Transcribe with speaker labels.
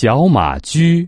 Speaker 1: 小马驹。